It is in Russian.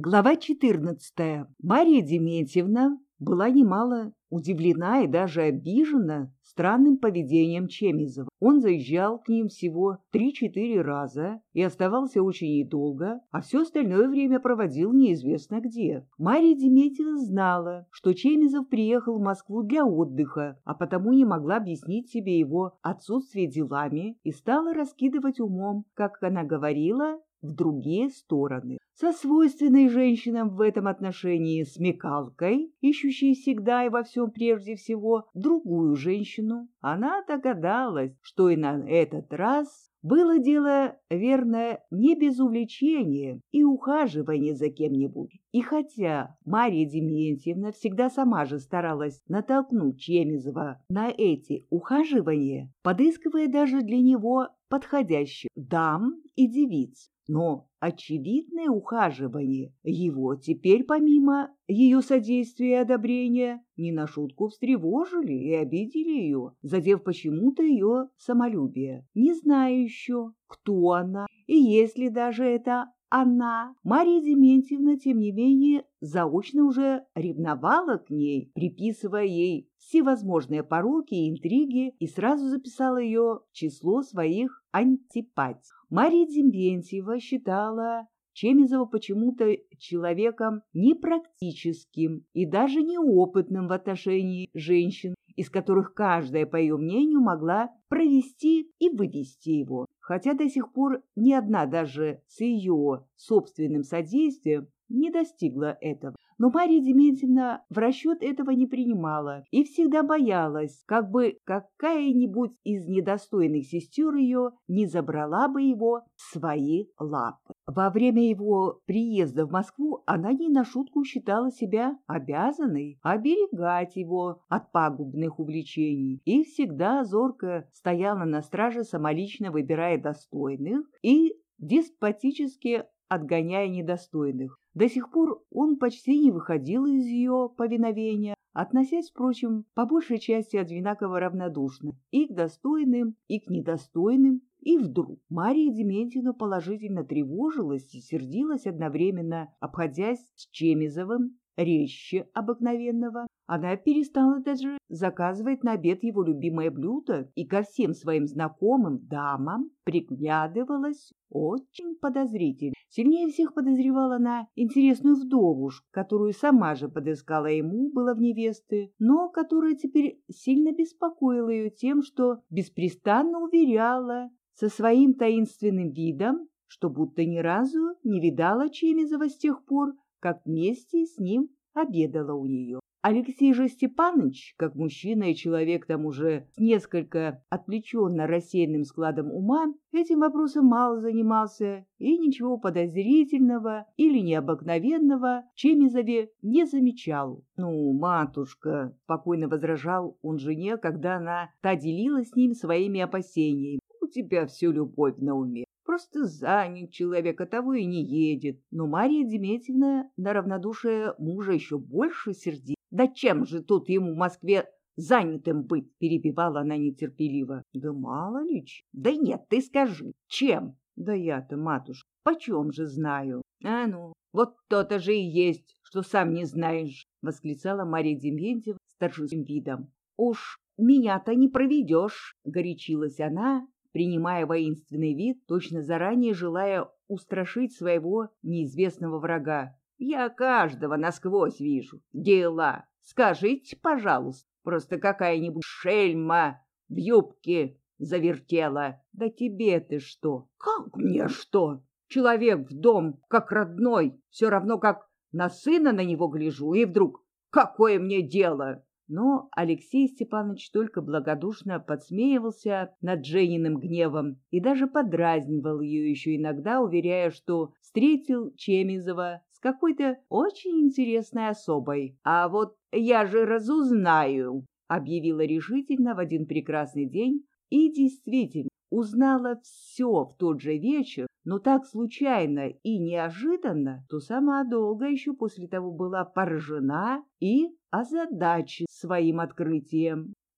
Глава 14. Мария Дементьевна была немало удивлена и даже обижена странным поведением Чемизова. Он заезжал к ним всего три-четыре раза и оставался очень недолго, а все остальное время проводил неизвестно где. Мария Дементьева знала, что Чемизов приехал в Москву для отдыха, а потому не могла объяснить себе его отсутствие делами и стала раскидывать умом, как она говорила, в другие стороны. Со свойственной женщинам в этом отношении смекалкой, ищущей всегда и во всем прежде всего другую женщину, она догадалась, что и на этот раз было дело, верно, не без увлечения и ухаживания за кем-нибудь. И хотя Мария Дементьевна всегда сама же старалась натолкнуть Чемизова на эти ухаживания, подыскивая даже для него подходящих дам и девиц, но очевидное ухаживание его теперь, помимо ее содействия и одобрения, не на шутку встревожили и обидели ее, задев почему-то ее самолюбие. Не знаю еще, кто она, и если даже это она, Мария Дементьевна, тем не менее, заочно уже ревновала к ней, приписывая ей всевозможные пороки и интриги, и сразу записала ее число своих антипатий. Мария Дементьева считала Чемизова почему-то человеком непрактическим и даже неопытным в отношении женщин, из которых каждая, по ее мнению, могла провести и вывести его. Хотя до сих пор ни одна даже с ее собственным содействием не достигла этого. Но Мария Дементьевна в расчет этого не принимала и всегда боялась, как бы какая-нибудь из недостойных сестер ее не забрала бы его в свои лапы. Во время его приезда в Москву она не на шутку считала себя обязанной оберегать его от пагубных увлечений и всегда зорко стояла на страже, самолично выбирая достойных и деспотически отгоняя недостойных. До сих пор он почти не выходил из ее повиновения, относясь, впрочем, по большей части одинаково равнодушно и к достойным, и к недостойным, и вдруг Мария Дементьевна положительно тревожилась и сердилась одновременно, обходясь с Чемизовым резче обыкновенного. Она перестала даже заказывать на обед его любимое блюдо и ко всем своим знакомым дамам приглядывалась очень подозрительно. Сильнее всех подозревала она интересную вдовушку, которую сама же подыскала ему, была в невесты, но которая теперь сильно беспокоила ее тем, что беспрестанно уверяла со своим таинственным видом, что будто ни разу не видала Чемизова с тех пор, как вместе с ним обедала у нее. Алексей же Степанович, как мужчина и человек там уже с несколько отвлеченно рассеянным складом ума, этим вопросом мало занимался и ничего подозрительного или необыкновенного Чемизове не замечал. «Ну, матушка», — спокойно возражал он жене, когда она та делилась с ним своими опасениями, «у тебя всю любовь на уме. Просто занят человек, а того и не едет. Но Мария Дементьевна на равнодушие мужа еще больше сердит. Да чем же тут ему в Москве занятым быть? Перебивала она нетерпеливо. Да мало ли. Да нет, ты скажи, чем? Да я-то, матушка, почем же знаю? А ну, вот то-то же и есть, что сам не знаешь, восклицала Мария Дементьева с торжественным видом. Уж меня-то не проведешь, горячилась она, принимая воинственный вид, точно заранее желая устрашить своего неизвестного врага. «Я каждого насквозь вижу. Дела. Скажите, пожалуйста, просто какая-нибудь шельма в юбке завертела. Да тебе ты что? Как мне что? Человек в дом, как родной, все равно как на сына на него гляжу, и вдруг какое мне дело? Но Алексей Степанович только благодушно подсмеивался над Жениным гневом и даже подразнивал ее еще иногда, уверяя, что встретил Чемизова с какой-то очень интересной особой. «А вот я же разузнаю», — объявила решительно в один прекрасный день, и действительно узнала все в тот же вечер, но так случайно и неожиданно, то сама долго еще после того была поражена и озадачена своим открытием.